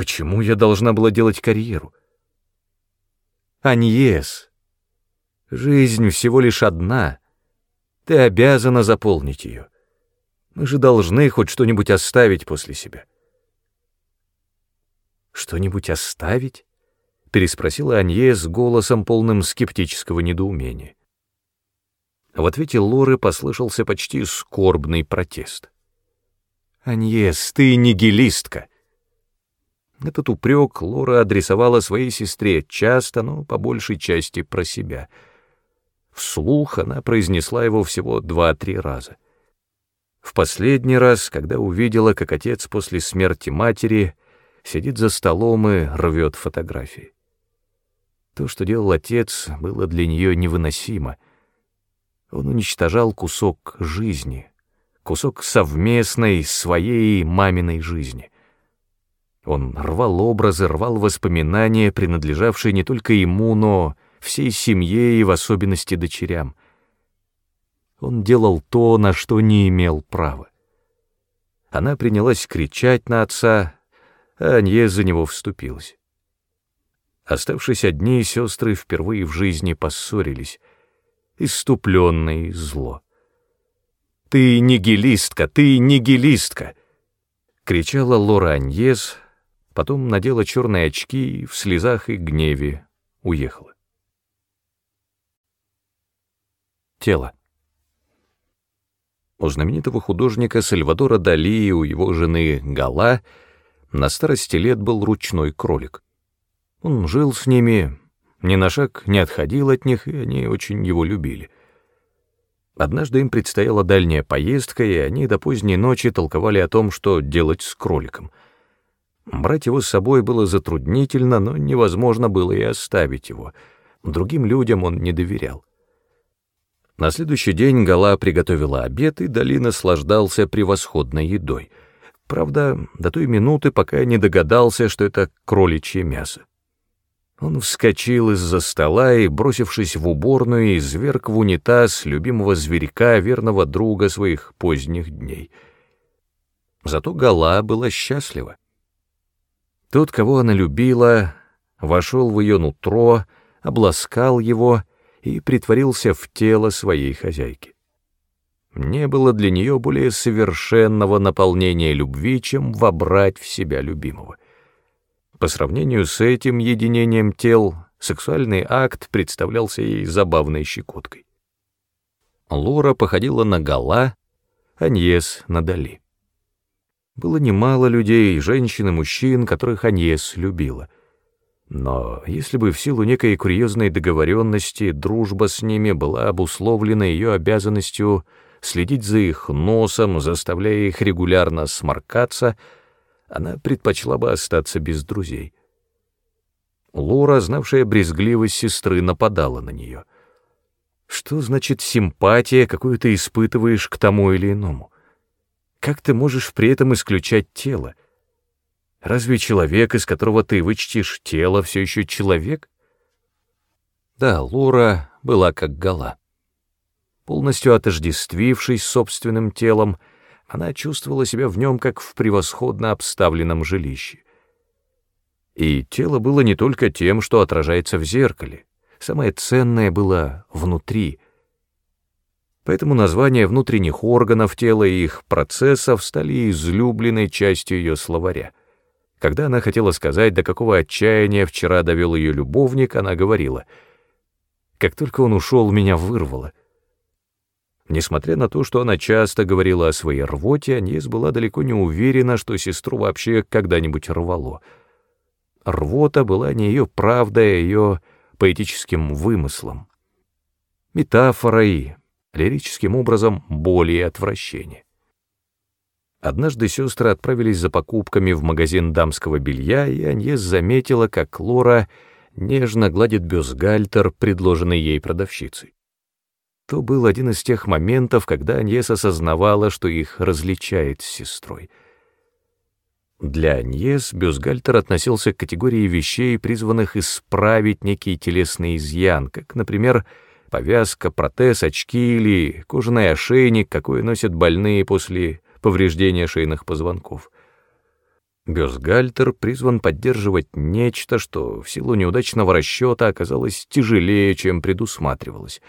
Почему я должна была делать карьеру? Аньес, жизнь всего лишь одна. Ты обязана заполнить ее. Мы же должны хоть что-нибудь оставить после себя. Что-нибудь оставить? переспросила Аньес голосом полным скептического недоумения. В ответе Лоры послышался почти скорбный протест. «Аньес, ты нигилистка!» Этот упрек Лора адресовала своей сестре часто, но по большей части про себя. Вслух она произнесла его всего два-три раза. В последний раз, когда увидела, как отец после смерти матери сидит за столом и рвет фотографии. То, что делал отец, было для нее невыносимо. Он уничтожал кусок жизни, кусок совместной своей маминой жизни. Он рвал образы, рвал воспоминания, принадлежавшие не только ему, но всей семье и в особенности дочерям. Он делал то, на что не имел права. Она принялась кричать на отца, а Анье за него вступилась. Оставшись одни, сестры впервые в жизни поссорились, иступленные зло. «Ты нигилистка, ты нигилистка!» — кричала Лора Аньес, потом надела черные очки и в слезах и гневе уехала. Тело. У знаменитого художника Сальвадора Дали и у его жены Гала на старости лет был ручной кролик. Он жил с ними, ни на шаг не отходил от них, и они очень его любили. Однажды им предстояла дальняя поездка, и они до поздней ночи толковали о том, что делать с кроликом — Брать его с собой было затруднительно, но невозможно было и оставить его. Другим людям он не доверял. На следующий день Гала приготовила обед, и Дали наслаждался превосходной едой. Правда, до той минуты, пока не догадался, что это кроличье мясо. Он вскочил из-за стола и, бросившись в уборную, изверг в унитаз любимого зверька, верного друга своих поздних дней. Зато Гала была счастлива. Тот, кого она любила, вошел в ее нутро, обласкал его и притворился в тело своей хозяйки. Не было для нее более совершенного наполнения любви, чем вобрать в себя любимого. По сравнению с этим единением тел, сексуальный акт представлялся ей забавной щекоткой. Лора походила на Гала, Аньес — на Дали. Было немало людей, женщин и мужчин, которых Аньес любила. Но если бы в силу некой курьезной договоренности дружба с ними была обусловлена ее обязанностью следить за их носом, заставляя их регулярно сморкаться, она предпочла бы остаться без друзей. Лора, знавшая брезгливость сестры, нападала на нее. Что значит симпатия, какую ты испытываешь к тому или иному? Как ты можешь при этом исключать тело? Разве человек, из которого ты вычтишь тело, все еще человек? Да, Лора была как гола. Полностью отождествившись собственным телом, она чувствовала себя в нем как в превосходно обставленном жилище. И тело было не только тем, что отражается в зеркале. Самое ценное было внутри — Поэтому названия внутренних органов тела и их процессов стали излюбленной частью ее словаря. Когда она хотела сказать, до какого отчаяния вчера довел ее любовник, она говорила, «Как только он ушел, меня вырвало». Несмотря на то, что она часто говорила о своей рвоте, Аньес была далеко не уверена, что сестру вообще когда-нибудь рвало. Рвота была не ее правдой, а ее поэтическим вымыслом. Метафорой, лирическим образом боли и отвращения. Однажды сестры отправились за покупками в магазин дамского белья, и Аньес заметила, как Лора нежно гладит бюстгальтер, предложенный ей продавщицей. То был один из тех моментов, когда Аньес осознавала, что их различает с сестрой. Для Аньес бюстгальтер относился к категории вещей, призванных исправить некий телесный изъян, как, например, повязка, протез, очки или кожаный ошейник, какой носят больные после повреждения шейных позвонков. Бюстгальтер призван поддерживать нечто, что в силу неудачного расчета оказалось тяжелее, чем предусматривалось,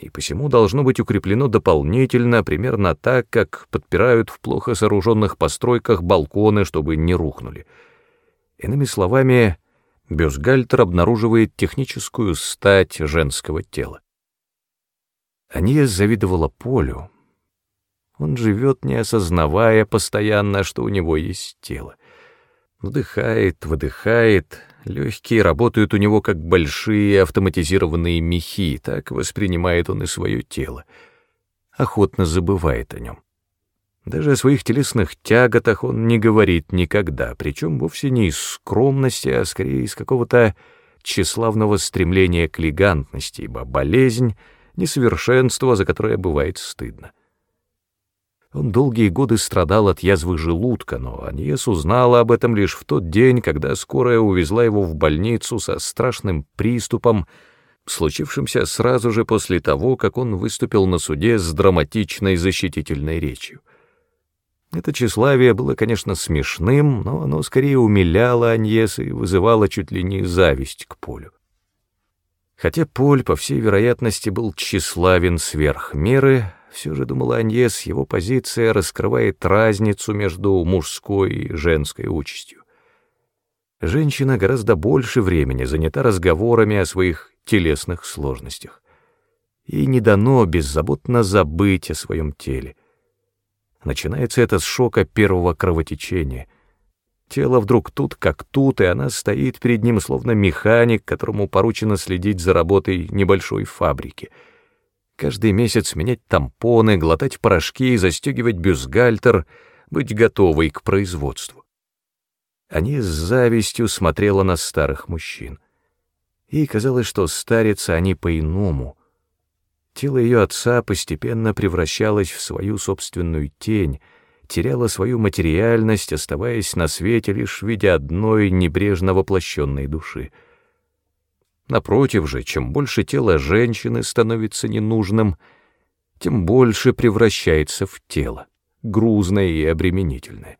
и посему должно быть укреплено дополнительно, примерно так, как подпирают в плохо сооруженных постройках балконы, чтобы не рухнули. Иными словами, Бюстгальтер обнаруживает техническую стать женского тела. Ания завидовала Полю, он живет, не осознавая постоянно, что у него есть тело. Вдыхает, выдыхает, легкие работают у него как большие автоматизированные мехи, так воспринимает он и свое тело. Охотно забывает о нем. Даже о своих телесных тяготах он не говорит никогда, причем вовсе не из скромности, а скорее из какого-то тщеславного стремления к элегантности, ибо болезнь — несовершенство, за которое бывает стыдно. Он долгие годы страдал от язвы желудка, но Аньес узнала об этом лишь в тот день, когда скорая увезла его в больницу со страшным приступом, случившимся сразу же после того, как он выступил на суде с драматичной защитительной речью. Это тщеславие было, конечно, смешным, но оно скорее умиляло Аньес и вызывало чуть ли не зависть к Полю. Хотя Поль, по всей вероятности, был тщеславен сверх меры, все же, думала Аньес, его позиция раскрывает разницу между мужской и женской участью. Женщина гораздо больше времени занята разговорами о своих телесных сложностях. Ей не дано беззаботно забыть о своем теле. Начинается это с шока первого кровотечения. Тело вдруг тут как тут, и она стоит перед ним словно механик, которому поручено следить за работой небольшой фабрики — Каждый месяц менять тампоны, глотать порошки, застегивать бюстгальтер, быть готовой к производству. Они с завистью смотрела на старых мужчин. Ей казалось, что старятся они по-иному. Тело ее отца постепенно превращалось в свою собственную тень, теряло свою материальность, оставаясь на свете лишь в виде одной небрежно воплощенной души — Напротив же, чем больше тело женщины становится ненужным, тем больше превращается в тело, грузное и обременительное.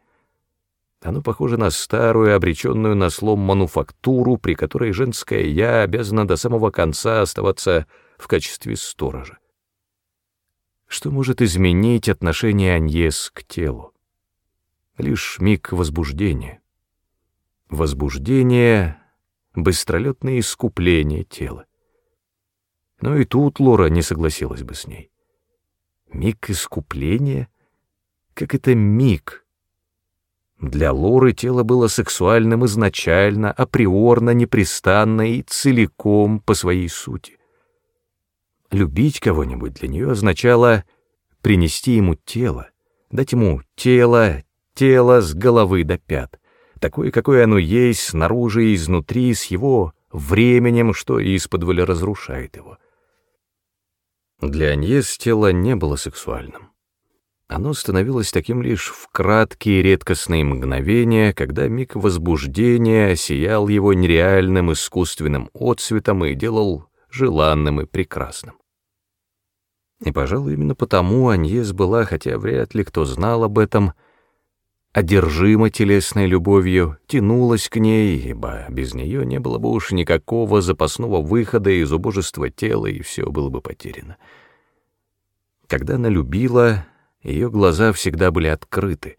Оно похоже на старую, обреченную на слом мануфактуру, при которой женское «я» обязано до самого конца оставаться в качестве сторожа. Что может изменить отношение Аньес к телу? Лишь миг возбуждения. Возбуждение быстролетное искупление тела. Но и тут Лора не согласилась бы с ней. Миг искупления? Как это миг? Для Лоры тело было сексуальным изначально, априорно, непрестанно и целиком по своей сути. Любить кого-нибудь для нее означало принести ему тело, дать ему тело, тело с головы до пят такое, какое оно есть, снаружи и изнутри, с его временем, что исподволь разрушает его. Для Аньес тело не было сексуальным. Оно становилось таким лишь в краткие редкостные мгновения, когда миг возбуждения сиял его нереальным искусственным отцветом и делал желанным и прекрасным. И, пожалуй, именно потому Аньес была, хотя вряд ли кто знал об этом, одержима телесной любовью, тянулась к ней, ибо без нее не было бы уж никакого запасного выхода из убожества тела, и все было бы потеряно. Когда она любила, ее глаза всегда были открыты,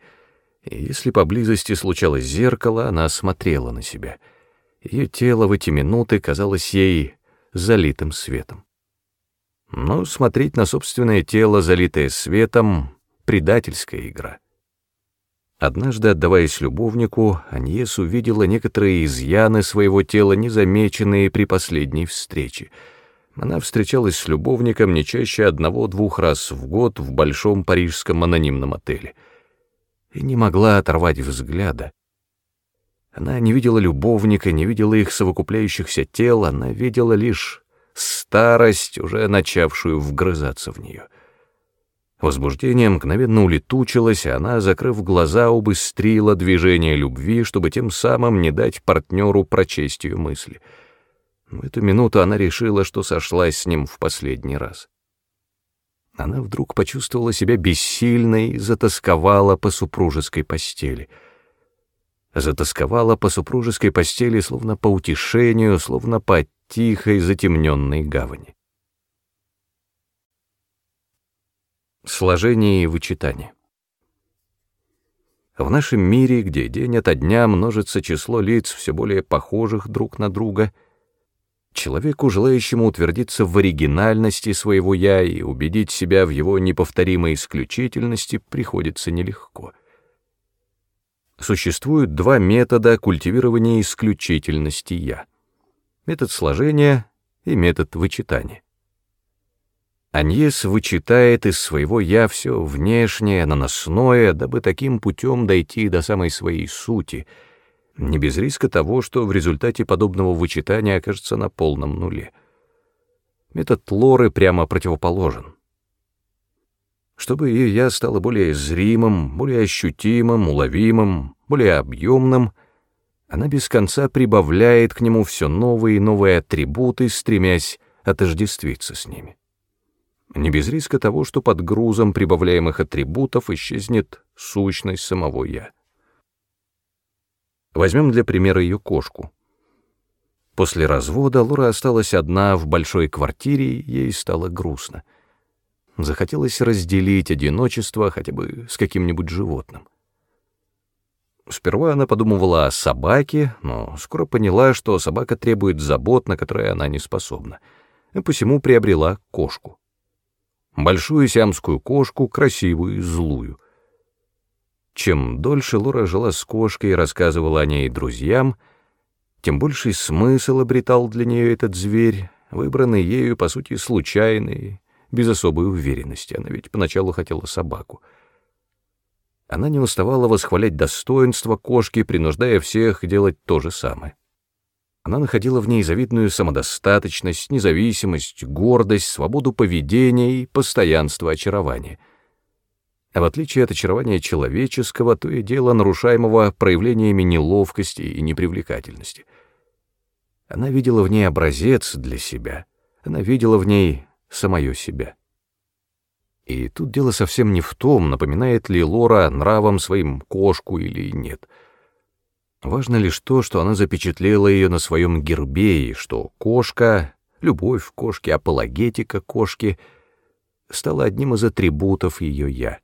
и если поблизости случалось зеркало, она смотрела на себя. Ее тело в эти минуты казалось ей залитым светом. Но смотреть на собственное тело, залитое светом, — предательская игра — Однажды, отдаваясь любовнику, Аньес увидела некоторые изъяны своего тела, незамеченные при последней встрече. Она встречалась с любовником не чаще одного-двух раз в год в большом парижском анонимном отеле. И не могла оторвать взгляда. Она не видела любовника, не видела их совокупляющихся тел, она видела лишь старость, уже начавшую вгрызаться в нее. Возбуждение мгновенно улетучилось, и она, закрыв глаза, убыстрила движение любви, чтобы тем самым не дать партнеру прочесть ее мысли. В эту минуту она решила, что сошлась с ним в последний раз. Она вдруг почувствовала себя бессильной и затасковала по супружеской постели. Затасковала по супружеской постели, словно по утешению, словно по тихой затемненной гавани. Сложение и вычитание. В нашем мире, где день ото дня множится число лиц, все более похожих друг на друга, человеку, желающему утвердиться в оригинальности своего «я» и убедить себя в его неповторимой исключительности, приходится нелегко. Существуют два метода культивирования исключительности «я» — метод сложения и метод вычитания. Аньес вычитает из своего «я» все внешнее, наносное, дабы таким путем дойти до самой своей сути, не без риска того, что в результате подобного вычитания окажется на полном нуле. Метод Лоры прямо противоположен. Чтобы ее «я» стало более зримым, более ощутимым, уловимым, более объемным, она без конца прибавляет к нему все новые и новые атрибуты, стремясь отождествиться с ними не без риска того, что под грузом прибавляемых атрибутов исчезнет сущность самого «я». Возьмем для примера ее кошку. После развода Лора осталась одна в большой квартире, ей стало грустно. Захотелось разделить одиночество хотя бы с каким-нибудь животным. Сперва она подумывала о собаке, но скоро поняла, что собака требует забот, на которые она не способна, и посему приобрела кошку большую сиамскую кошку, красивую и злую. Чем дольше Лора жила с кошкой и рассказывала о ней друзьям, тем больший смысл обретал для нее этот зверь, выбранный ею, по сути, случайный, без особой уверенности. Она ведь поначалу хотела собаку. Она не уставала восхвалять достоинства кошки, принуждая всех делать то же самое. Она находила в ней завидную самодостаточность, независимость, гордость, свободу поведения и постоянство очарования. А в отличие от очарования человеческого, то и дело нарушаемого проявлениями неловкости и непривлекательности. Она видела в ней образец для себя, она видела в ней самое себя. И тут дело совсем не в том, напоминает ли Лора нравом своим кошку или нет — Важно лишь то, что она запечатлела ее на своем гербе, и что кошка, любовь кошки, апологетика кошки стала одним из атрибутов ее «я».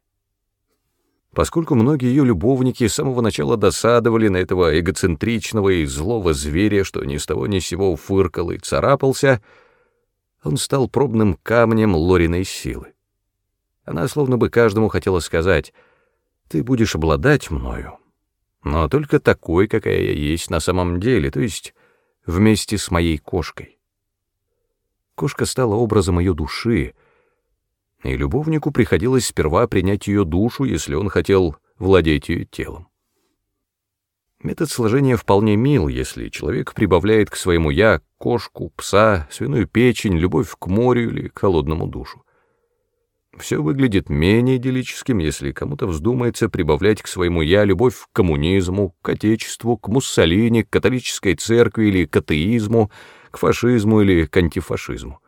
Поскольку многие ее любовники с самого начала досадовали на этого эгоцентричного и злого зверя, что ни с того ни с сего фыркал и царапался, он стал пробным камнем Лориной силы. Она словно бы каждому хотела сказать «Ты будешь обладать мною, но только такой, какая я есть на самом деле, то есть вместе с моей кошкой. Кошка стала образом ее души, и любовнику приходилось сперва принять ее душу, если он хотел владеть ее телом. Метод сложения вполне мил, если человек прибавляет к своему «я» кошку, пса, свиную печень, любовь к морю или холодному душу. Все выглядит менее идиллическим, если кому-то вздумается прибавлять к своему «я» любовь к коммунизму, к отечеству, к Муссолини, к католической церкви или к атеизму, к фашизму или к антифашизму.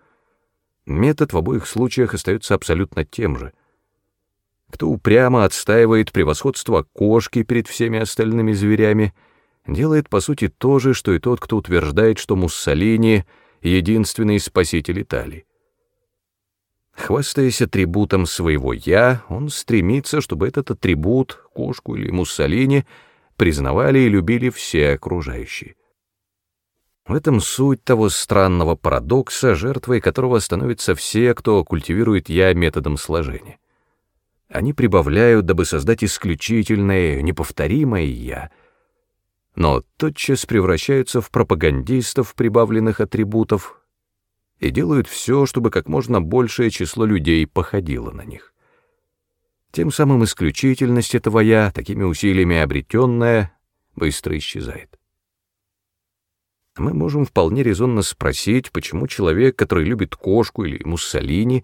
Метод в обоих случаях остается абсолютно тем же. Кто упрямо отстаивает превосходство кошки перед всеми остальными зверями, делает по сути то же, что и тот, кто утверждает, что Муссолини — единственный спаситель Италии. Хвастаясь атрибутом своего «я», он стремится, чтобы этот атрибут, кошку или Муссолини, признавали и любили все окружающие. В этом суть того странного парадокса, жертвой которого становятся все, кто культивирует «я» методом сложения. Они прибавляют, дабы создать исключительное, неповторимое «я», но тотчас превращаются в пропагандистов прибавленных атрибутов, и делают все, чтобы как можно большее число людей походило на них. Тем самым исключительность этого «я», такими усилиями обретенная, быстро исчезает. Мы можем вполне резонно спросить, почему человек, который любит кошку или Муссолини,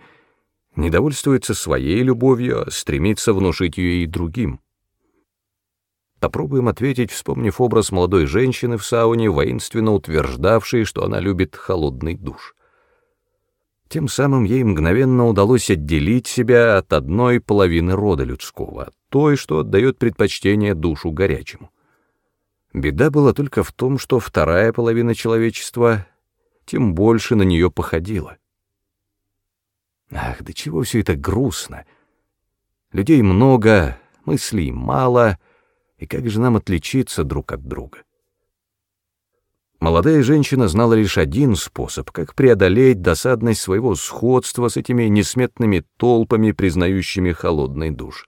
не довольствуется своей любовью, а стремится внушить ее и другим. Попробуем ответить, вспомнив образ молодой женщины в сауне, воинственно утверждавшей, что она любит холодный душ. Тем самым ей мгновенно удалось отделить себя от одной половины рода людского, той, что отдает предпочтение душу горячему. Беда была только в том, что вторая половина человечества тем больше на нее походила. Ах, да чего все это грустно! Людей много, мыслей мало, и как же нам отличиться друг от друга? Молодая женщина знала лишь один способ, как преодолеть досадность своего сходства с этими несметными толпами, признающими холодный душ.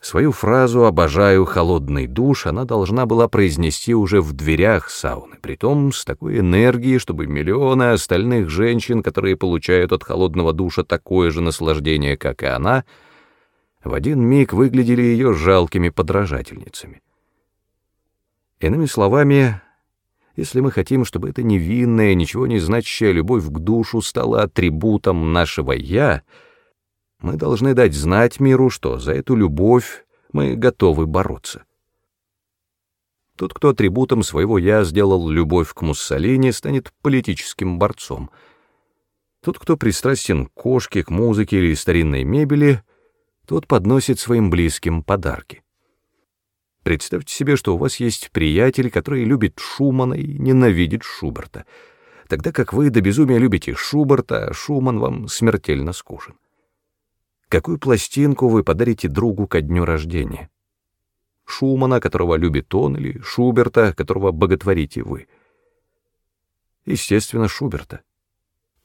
Свою фразу «обожаю холодный душ» она должна была произнести уже в дверях сауны, притом с такой энергией, чтобы миллионы остальных женщин, которые получают от холодного душа такое же наслаждение, как и она, в один миг выглядели ее жалкими подражательницами. Иными словами, если мы хотим, чтобы эта невинная, ничего не значащая любовь к душу стала атрибутом нашего «я», мы должны дать знать миру, что за эту любовь мы готовы бороться. Тот, кто атрибутом своего «я» сделал любовь к Муссолини, станет политическим борцом. Тот, кто пристрастен к кошке, к музыке или старинной мебели, тот подносит своим близким подарки. Представьте себе, что у вас есть приятель, который любит Шумана и ненавидит Шуберта, тогда как вы до безумия любите Шуберта, а Шуман вам смертельно скучен. Какую пластинку вы подарите другу ко дню рождения? Шумана, которого любит он, или Шуберта, которого боготворите вы? Естественно, Шуберта.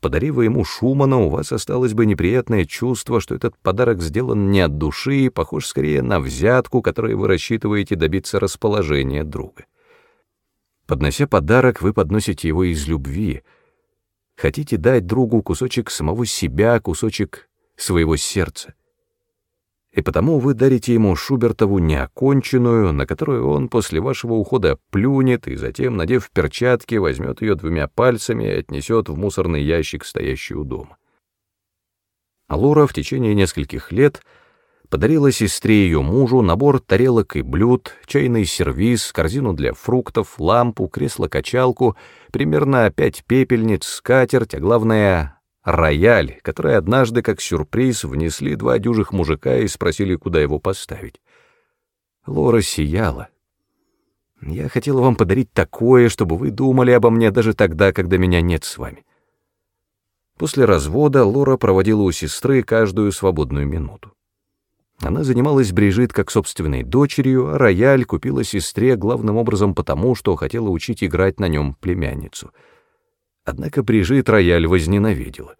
Подарив ему Шумана, у вас осталось бы неприятное чувство, что этот подарок сделан не от души и похож скорее на взятку, которой вы рассчитываете добиться расположения друга. Поднося подарок, вы подносите его из любви. Хотите дать другу кусочек самого себя, кусочек своего сердца и потому вы дарите ему Шубертову неоконченную, на которую он после вашего ухода плюнет и затем, надев перчатки, возьмет ее двумя пальцами и отнесет в мусорный ящик, стоящий у дома. А Лора в течение нескольких лет подарила сестре ее мужу набор тарелок и блюд, чайный сервиз, корзину для фруктов, лампу, кресло-качалку, примерно пять пепельниц, скатерть, а главное рояль, который однажды как сюрприз внесли два дюжих мужика и спросили, куда его поставить. Лора сияла. Я хотела вам подарить такое, чтобы вы думали обо мне даже тогда, когда меня нет с вами. После развода Лора проводила у сестры каждую свободную минуту. Она занималась Брижит как собственной дочерью, а рояль купила сестре главным образом потому, что хотела учить играть на нем племянницу — Однако Брижит рояль возненавидела.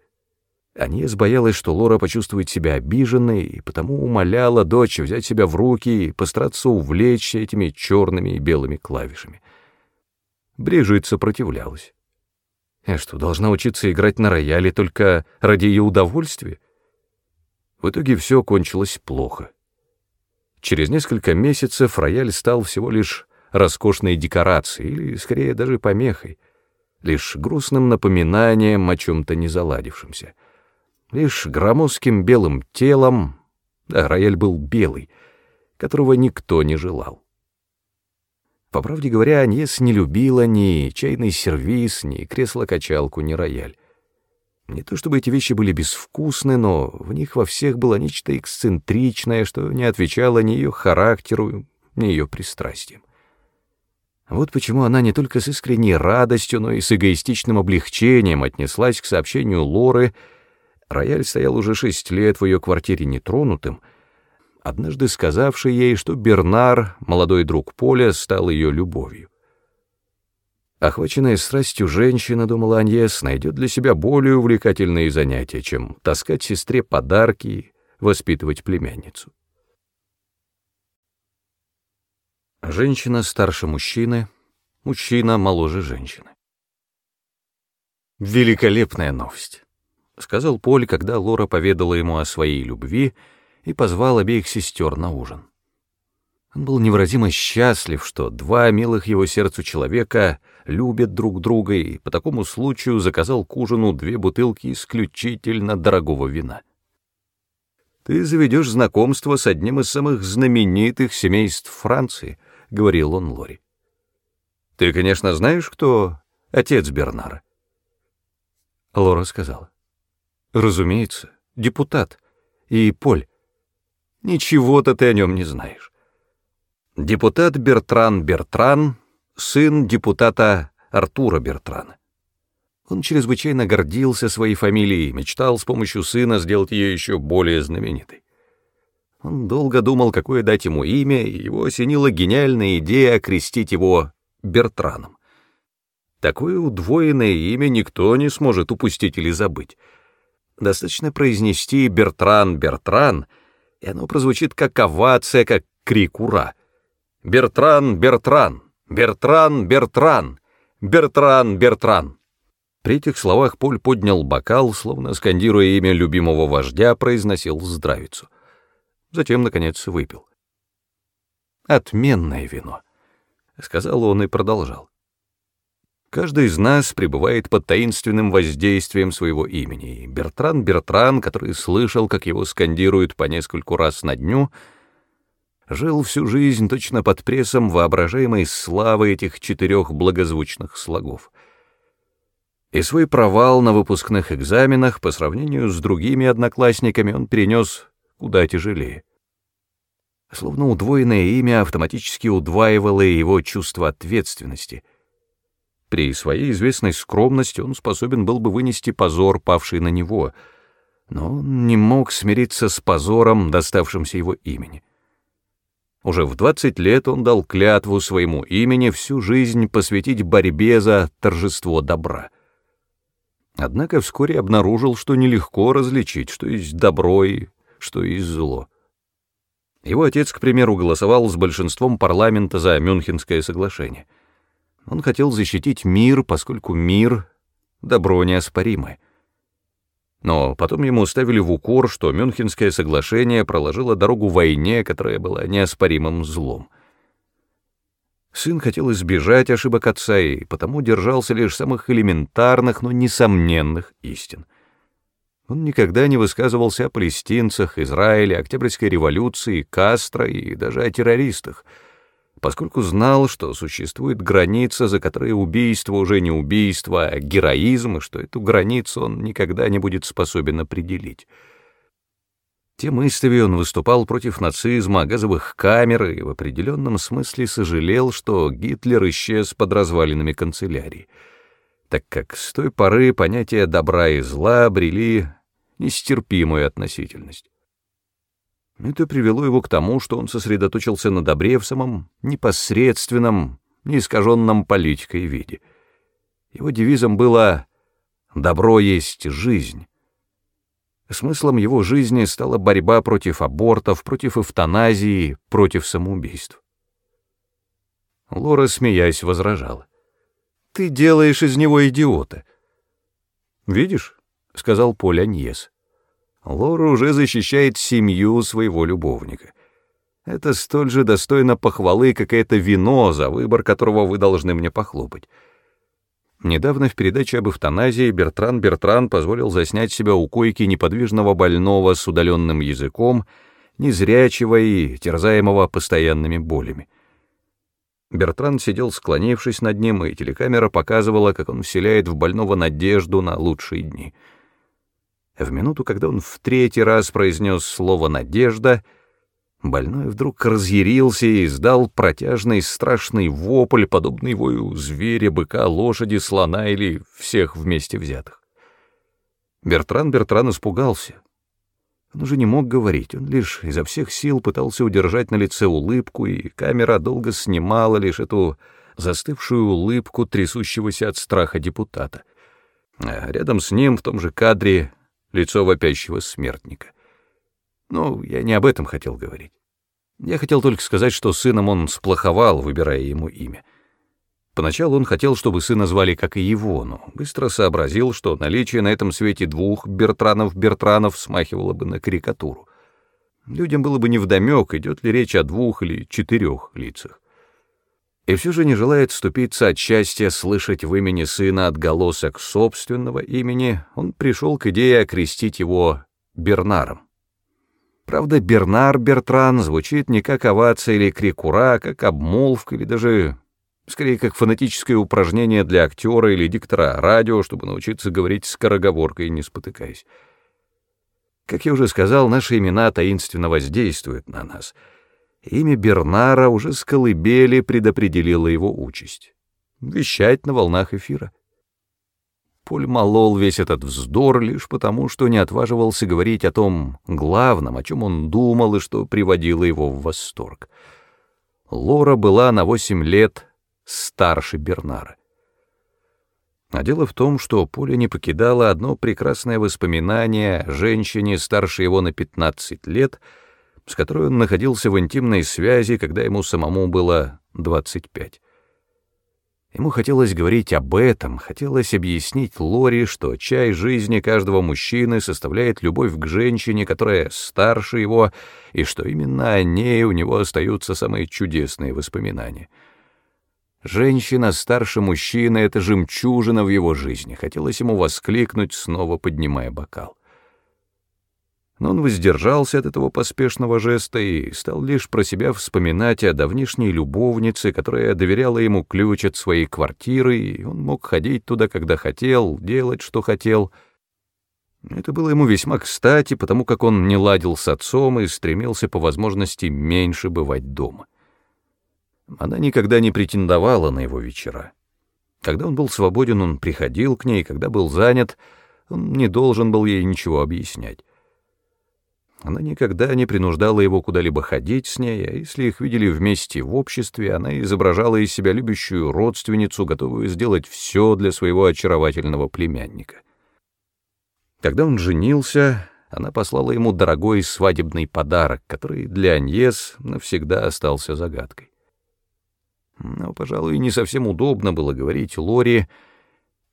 Аньес боялась, что Лора почувствует себя обиженной, и потому умоляла дочь взять себя в руки и постараться увлечь этими черными и белыми клавишами. Брижит сопротивлялась. Я что, должна учиться играть на рояле только ради ее удовольствия? В итоге все кончилось плохо. Через несколько месяцев рояль стал всего лишь роскошной декорацией, или, скорее, даже помехой — лишь грустным напоминанием о чем-то незаладившемся, лишь громоздким белым телом, да, рояль был белый, которого никто не желал. По правде говоря, Аньес не любила ни чайный сервиз, ни кресло-качалку, ни рояль. Не то чтобы эти вещи были безвкусны, но в них во всех было нечто эксцентричное, что не отвечало ни ее характеру, ни ее пристрастиям. Вот почему она не только с искренней радостью, но и с эгоистичным облегчением отнеслась к сообщению Лоры. Рояль стоял уже шесть лет в ее квартире нетронутым, однажды сказавший ей, что Бернар, молодой друг Поля, стал ее любовью. Охваченная страстью женщина, думала Аньес, найдет для себя более увлекательные занятия, чем таскать сестре подарки и воспитывать племянницу. Женщина старше мужчины, мужчина моложе женщины. «Великолепная новость», — сказал Поль, когда Лора поведала ему о своей любви и позвал обеих сестер на ужин. Он был невыразимо счастлив, что два милых его сердцу человека любят друг друга и по такому случаю заказал к ужину две бутылки исключительно дорогого вина. «Ты заведешь знакомство с одним из самых знаменитых семейств Франции», — говорил он Лори. «Ты, конечно, знаешь, кто отец Бернара?» Лора сказала. «Разумеется, депутат. И Поль. Ничего-то ты о нем не знаешь. Депутат Бертран Бертран, сын депутата Артура Бертрана. Он чрезвычайно гордился своей фамилией и мечтал с помощью сына сделать ее еще более знаменитой. Он долго думал, какое дать ему имя, и его осенила гениальная идея окрестить его Бертраном. Такое удвоенное имя никто не сможет упустить или забыть. Достаточно произнести «Бертран, Бертран», и оно прозвучит как овация, как крик «Ура!». «Бертран, Бертран! Бертран, Бертран! Бертран, Бертран!» При этих словах Поль поднял бокал, словно скандируя имя любимого вождя, произносил здравицу. Затем, наконец, выпил. «Отменное вино», — сказал он и продолжал. Каждый из нас пребывает под таинственным воздействием своего имени, и Бертран Бертран, который слышал, как его скандируют по нескольку раз на дню, жил всю жизнь точно под прессом воображаемой славы этих четырех благозвучных слогов. И свой провал на выпускных экзаменах по сравнению с другими одноклассниками он перенес куда тяжелее. Словно удвоенное имя автоматически удваивало его чувство ответственности — при своей известной скромности он способен был бы вынести позор, павший на него, но он не мог смириться с позором, доставшимся его имени. Уже в 20 лет он дал клятву своему имени всю жизнь посвятить борьбе за торжество добра. Однако вскоре обнаружил, что нелегко различить, что есть добро и что есть зло. Его отец, к примеру, голосовал с большинством парламента за Мюнхенское соглашение — он хотел защитить мир, поскольку мир — добро неоспоримое. Но потом ему ставили в укор, что Мюнхенское соглашение проложило дорогу войне, которая была неоспоримым злом. Сын хотел избежать ошибок отца и потому держался лишь самых элементарных, но несомненных истин. Он никогда не высказывался о палестинцах, Израиле, Октябрьской революции, Кастро и даже о террористах — поскольку знал, что существует граница, за которой убийство уже не убийство, а героизм, и что эту границу он никогда не будет способен определить. Тем истовей он выступал против нацизма, газовых камер и в определенном смысле сожалел, что Гитлер исчез под развалинами канцелярии, так как с той поры понятия добра и зла обрели нестерпимую относительность. Это привело его к тому, что он сосредоточился на добре в самом непосредственном, неискаженном политикой виде. Его девизом было «добро есть жизнь». Смыслом его жизни стала борьба против абортов, против эвтаназии, против самоубийств. Лора, смеясь, возражала. «Ты делаешь из него идиота». «Видишь?» — сказал Поль Аньес. Лора уже защищает семью своего любовника. Это столь же достойно похвалы, как это вино, за выбор которого вы должны мне похлопать. Недавно в передаче об эвтаназии Бертран Бертран позволил заснять себя у койки неподвижного больного с удаленным языком, незрячего и терзаемого постоянными болями. Бертран сидел склонившись над ним, и телекамера показывала, как он вселяет в больного надежду на лучшие дни — в минуту, когда он в третий раз произнес слово «надежда», больной вдруг разъярился и издал протяжный страшный вопль, подобный вою зверя, быка, лошади, слона или всех вместе взятых. Бертран Бертран испугался. Он уже не мог говорить, он лишь изо всех сил пытался удержать на лице улыбку, и камера долго снимала лишь эту застывшую улыбку трясущегося от страха депутата. А рядом с ним в том же кадре лицо вопящего смертника. Но я не об этом хотел говорить. Я хотел только сказать, что сыном он сплоховал, выбирая ему имя. Поначалу он хотел, чтобы сына звали, как и его, но быстро сообразил, что наличие на этом свете двух Бертранов-Бертранов смахивало бы на карикатуру. Людям было бы невдомек, идет ли речь о двух или четырех лицах. И все же не желает ступиться от счастья слышать в имени сына отголосок собственного имени, он пришел к идее окрестить его Бернаром. Правда, Бернар Бертран звучит не как овация или крикура, а как обмолвка или даже, скорее, как фонетическое упражнение для актера или диктора радио, чтобы научиться говорить скороговоркой, не спотыкаясь. Как я уже сказал, наши имена таинственно воздействуют на нас — Имя Бернара уже с колыбели предопределило его участь — вещать на волнах эфира. Поль молол весь этот вздор лишь потому, что не отваживался говорить о том главном, о чем он думал и что приводило его в восторг. Лора была на восемь лет старше Бернара. А дело в том, что Поля не покидало одно прекрасное воспоминание о женщине старше его на пятнадцать лет — с которой он находился в интимной связи, когда ему самому было 25. Ему хотелось говорить об этом, хотелось объяснить Лори, что чай жизни каждого мужчины составляет любовь к женщине, которая старше его, и что именно о ней у него остаются самые чудесные воспоминания. Женщина старше мужчины — это жемчужина в его жизни, хотелось ему воскликнуть, снова поднимая бокал но он воздержался от этого поспешного жеста и стал лишь про себя вспоминать о давнишней любовнице, которая доверяла ему ключ от своей квартиры, и он мог ходить туда, когда хотел, делать, что хотел. Это было ему весьма кстати, потому как он не ладил с отцом и стремился по возможности меньше бывать дома. Она никогда не претендовала на его вечера. Когда он был свободен, он приходил к ней, когда был занят, он не должен был ей ничего объяснять. Она никогда не принуждала его куда-либо ходить с ней, а если их видели вместе в обществе, она изображала из себя любящую родственницу, готовую сделать все для своего очаровательного племянника. Когда он женился, она послала ему дорогой свадебный подарок, который для Аньес навсегда остался загадкой. Но, пожалуй, не совсем удобно было говорить Лори,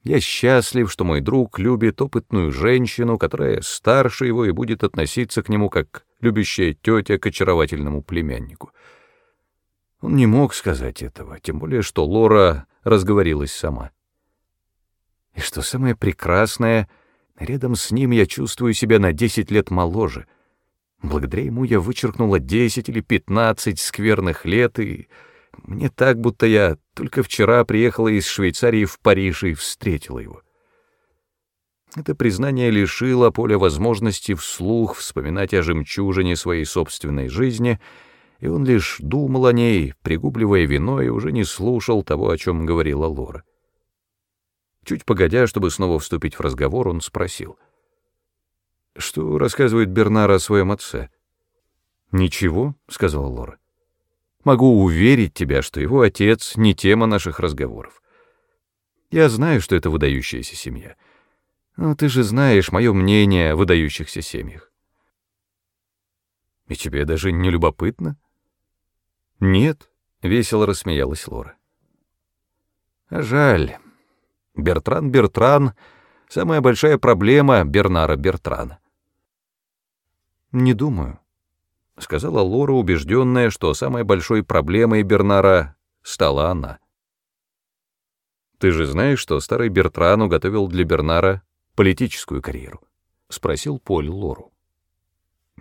я счастлив, что мой друг любит опытную женщину, которая старше его и будет относиться к нему как любящая тетя к очаровательному племяннику. Он не мог сказать этого, тем более, что Лора разговорилась сама. И что самое прекрасное, рядом с ним я чувствую себя на десять лет моложе. Благодаря ему я вычеркнула десять или пятнадцать скверных лет и мне так, будто я только вчера приехала из Швейцарии в Париж и встретила его. Это признание лишило Поля возможности вслух вспоминать о жемчужине своей собственной жизни, и он лишь думал о ней, пригубливая вино, и уже не слушал того, о чем говорила Лора. Чуть погодя, чтобы снова вступить в разговор, он спросил. «Что рассказывает Бернар о своем отце?» «Ничего», — сказала Лора. Могу уверить тебя, что его отец не тема наших разговоров. Я знаю, что это выдающаяся семья. Но ты же знаешь мое мнение о выдающихся семьях. И тебе даже не любопытно? Нет, — весело рассмеялась Лора. А жаль. Бертран Бертран — самая большая проблема Бернара Бертрана. Не думаю. — сказала Лора, убежденная, что самой большой проблемой Бернара стала она. «Ты же знаешь, что старый Бертран уготовил для Бернара политическую карьеру?» — спросил Поль Лору.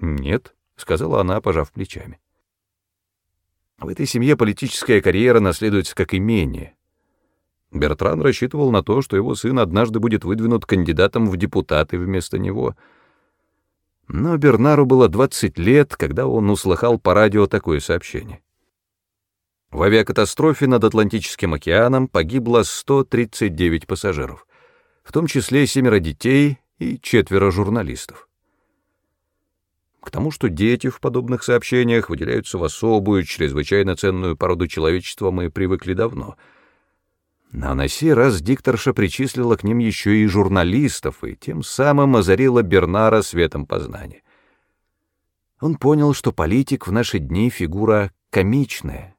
«Нет», — сказала она, пожав плечами. «В этой семье политическая карьера наследуется как имение. Бертран рассчитывал на то, что его сын однажды будет выдвинут кандидатом в депутаты вместо него — но Бернару было 20 лет, когда он услыхал по радио такое сообщение. В авиакатастрофе над Атлантическим океаном погибло 139 пассажиров, в том числе семеро детей и четверо журналистов. К тому, что дети в подобных сообщениях выделяются в особую, чрезвычайно ценную породу человечества, мы привыкли давно — но на сей раз дикторша причислила к ним еще и журналистов, и тем самым озарила Бернара светом познания. Он понял, что политик в наши дни фигура комичная,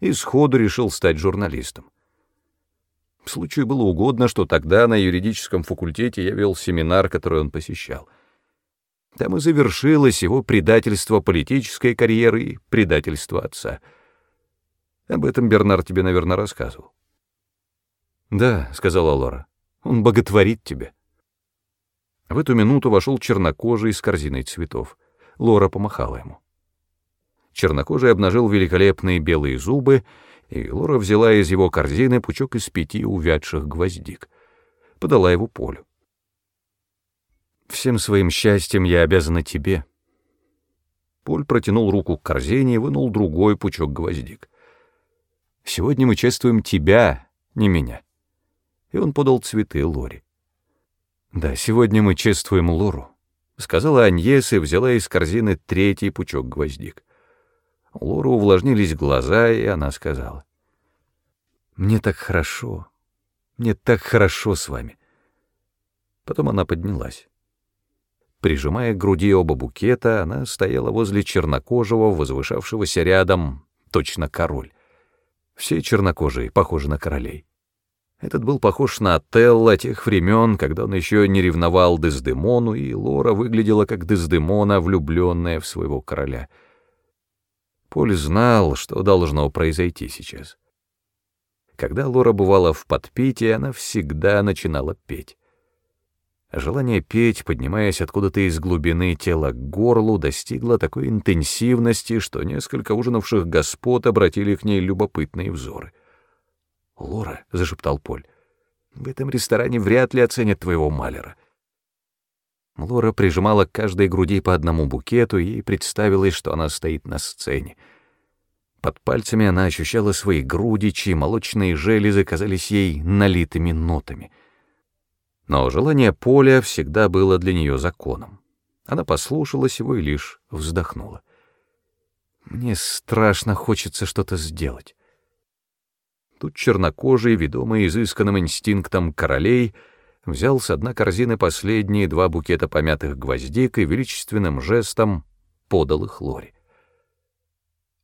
и сходу решил стать журналистом. Случаю было угодно, что тогда на юридическом факультете я вел семинар, который он посещал. Там и завершилось его предательство политической карьеры и предательство отца. Об этом Бернар тебе, наверное, рассказывал. «Да», — сказала Лора, — «он боготворит тебя». В эту минуту вошел чернокожий с корзиной цветов. Лора помахала ему. Чернокожий обнажил великолепные белые зубы, и Лора взяла из его корзины пучок из пяти увядших гвоздик. Подала его Полю. «Всем своим счастьем я обязана тебе. Поль протянул руку к корзине и вынул другой пучок гвоздик. «Сегодня мы чествуем тебя, не меня». И он подал цветы Лори. «Да, сегодня мы чествуем Лору», — сказала Аньес и взяла из корзины третий пучок гвоздик. У увлажнились глаза, и она сказала. «Мне так хорошо, мне так хорошо с вами». Потом она поднялась. Прижимая к груди оба букета, она стояла возле чернокожего, возвышавшегося рядом, точно король. Все чернокожие похожи на королей. Этот был похож на Отелло тех времен, когда он еще не ревновал Дездемону, и Лора выглядела как Дездемона, влюбленная в своего короля. Поль знал, что должно произойти сейчас. Когда Лора бывала в подпитии, она всегда начинала петь. Желание петь, поднимаясь откуда-то из глубины тела к горлу, достигло такой интенсивности, что несколько ужинавших господ обратили к ней любопытные взоры. «Лора», — зашептал Поль, — «в этом ресторане вряд ли оценят твоего малера». Лора прижимала к каждой груди по одному букету, и ей представилось, что она стоит на сцене. Под пальцами она ощущала свои груди, чьи молочные железы казались ей налитыми нотами — но желание Поля всегда было для нее законом. Она послушалась его и лишь вздохнула. «Мне страшно хочется что-то сделать». Тут чернокожий, ведомый изысканным инстинктом королей, взял с одной корзины последние два букета помятых гвоздик и величественным жестом подал их Лоре.